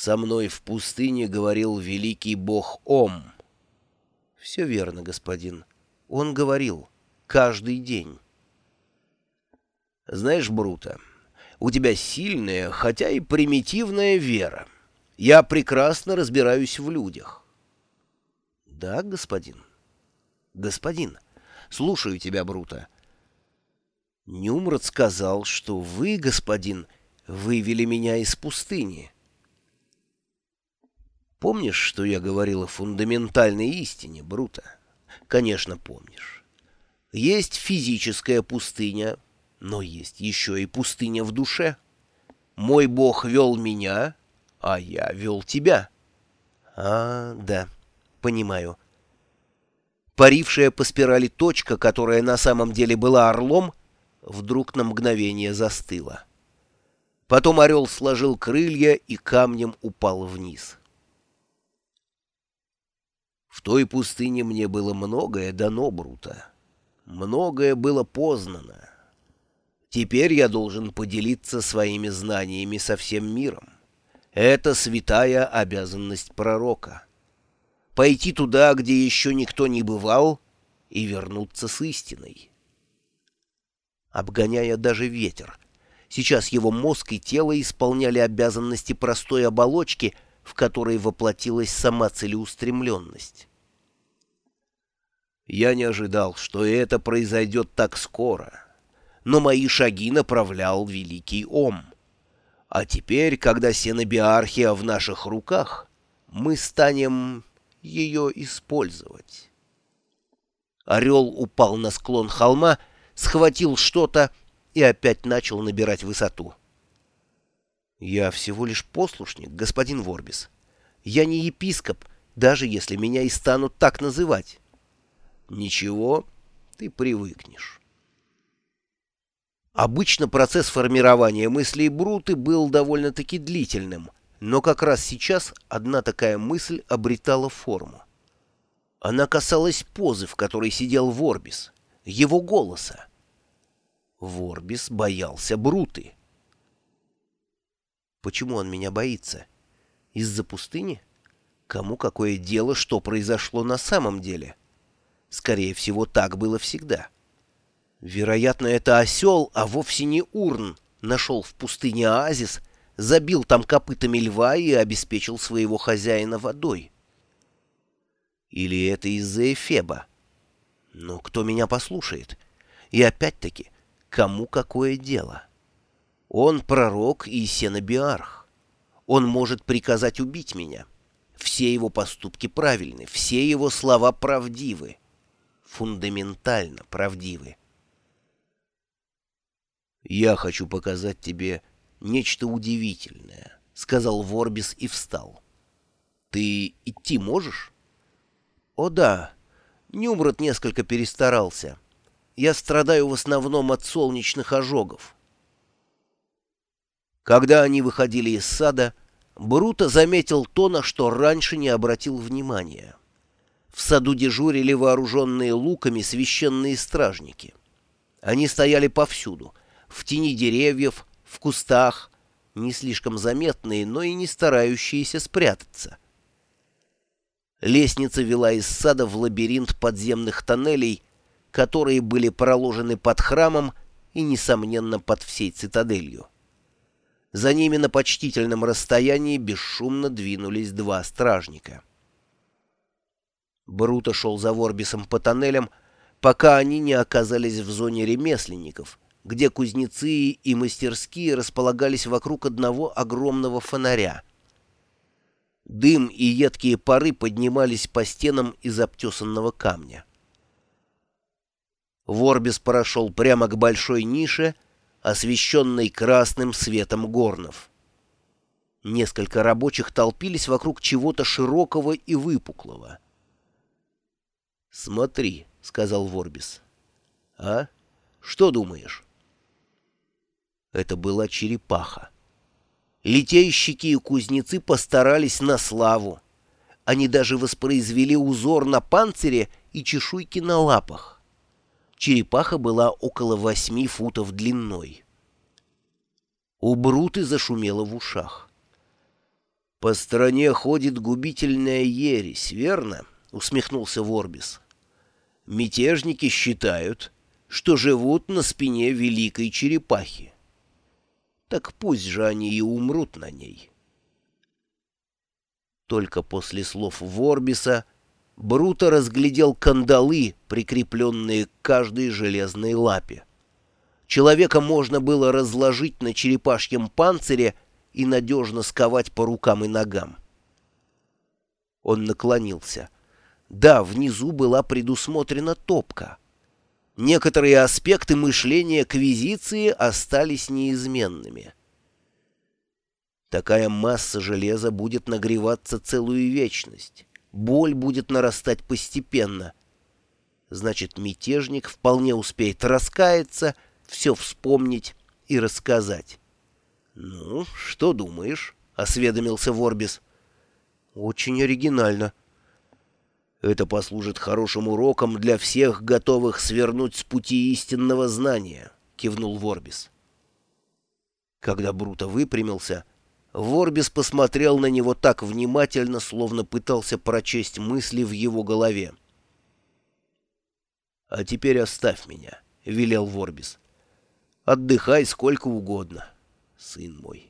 «Со мной в пустыне говорил великий бог Ом». «Все верно, господин. Он говорил. Каждый день». «Знаешь, Брута, у тебя сильная, хотя и примитивная вера. Я прекрасно разбираюсь в людях». «Да, господин». «Господин, слушаю тебя, Брута». Нюмрат сказал, что вы, господин, вывели меня из пустыни. Помнишь, что я говорил о фундаментальной истине, Брута? Конечно, помнишь. Есть физическая пустыня, но есть еще и пустыня в душе. Мой Бог вел меня, а я вел тебя. А, да, понимаю. Парившая по спирали точка, которая на самом деле была орлом, вдруг на мгновение застыла. Потом орел сложил крылья и камнем упал вниз. В той пустыне мне было многое дано, Брута. Многое было познано. Теперь я должен поделиться своими знаниями со всем миром. Это святая обязанность пророка. Пойти туда, где еще никто не бывал, и вернуться с истиной. Обгоняя даже ветер, сейчас его мозг и тело исполняли обязанности простой оболочки, в которой воплотилась сама целеустремленность. Я не ожидал, что это произойдет так скоро, но мои шаги направлял великий Ом. А теперь, когда сенобиархия в наших руках, мы станем ее использовать. Орел упал на склон холма, схватил что-то и опять начал набирать высоту. «Я всего лишь послушник, господин Ворбис. Я не епископ, даже если меня и станут так называть». Ничего, ты привыкнешь. Обычно процесс формирования мыслей Бруты был довольно-таки длительным, но как раз сейчас одна такая мысль обретала форму. Она касалась позы, в которой сидел Ворбис, его голоса. Ворбис боялся Бруты. Почему он меня боится? Из-за пустыни? Кому какое дело, что произошло на самом деле? Скорее всего, так было всегда. Вероятно, это осел, а вовсе не урн, нашел в пустыне оазис, забил там копытами льва и обеспечил своего хозяина водой. Или это из-за Эфеба? Но кто меня послушает? И опять-таки, кому какое дело? Он пророк и сенобиарх. Он может приказать убить меня. Все его поступки правильны, все его слова правдивы фундаментально правдивы. «Я хочу показать тебе нечто удивительное», — сказал Ворбис и встал. «Ты идти можешь?» «О да, Нюмрот несколько перестарался. Я страдаю в основном от солнечных ожогов». Когда они выходили из сада, Бруто заметил то, на что раньше не обратил внимания. В саду дежурили вооруженные луками священные стражники. Они стояли повсюду, в тени деревьев, в кустах, не слишком заметные, но и не старающиеся спрятаться. Лестница вела из сада в лабиринт подземных тоннелей, которые были проложены под храмом и, несомненно, под всей цитаделью. За ними на почтительном расстоянии бесшумно двинулись два стражника — Бруто шел за Ворбисом по тоннелям, пока они не оказались в зоне ремесленников, где кузнецы и мастерские располагались вокруг одного огромного фонаря. Дым и едкие пары поднимались по стенам из обтесанного камня. Ворбис прошел прямо к большой нише, освещенной красным светом горнов. Несколько рабочих толпились вокруг чего-то широкого и выпуклого — «Смотри», — сказал Ворбис. «А? Что думаешь?» Это была черепаха. Литейщики и кузнецы постарались на славу. Они даже воспроизвели узор на панцире и чешуйки на лапах. Черепаха была около восьми футов длиной. У Бруты зашумело в ушах. «По стране ходит губительная ересь, верно?» — усмехнулся Ворбис. «Мятежники считают, что живут на спине великой черепахи. Так пусть же они и умрут на ней». Только после слов Ворбиса Бруто разглядел кандалы, прикрепленные к каждой железной лапе. Человека можно было разложить на черепашьем панцире и надежно сковать по рукам и ногам. Он наклонился. Да, внизу была предусмотрена топка. Некоторые аспекты мышления квизиции остались неизменными. Такая масса железа будет нагреваться целую вечность. Боль будет нарастать постепенно. Значит, мятежник вполне успеет раскаяться, все вспомнить и рассказать. «Ну, что думаешь?» — осведомился Ворбис. «Очень оригинально». «Это послужит хорошим уроком для всех, готовых свернуть с пути истинного знания», — кивнул Ворбис. Когда Бруто выпрямился, Ворбис посмотрел на него так внимательно, словно пытался прочесть мысли в его голове. «А теперь оставь меня», — велел Ворбис. «Отдыхай сколько угодно» сын мой.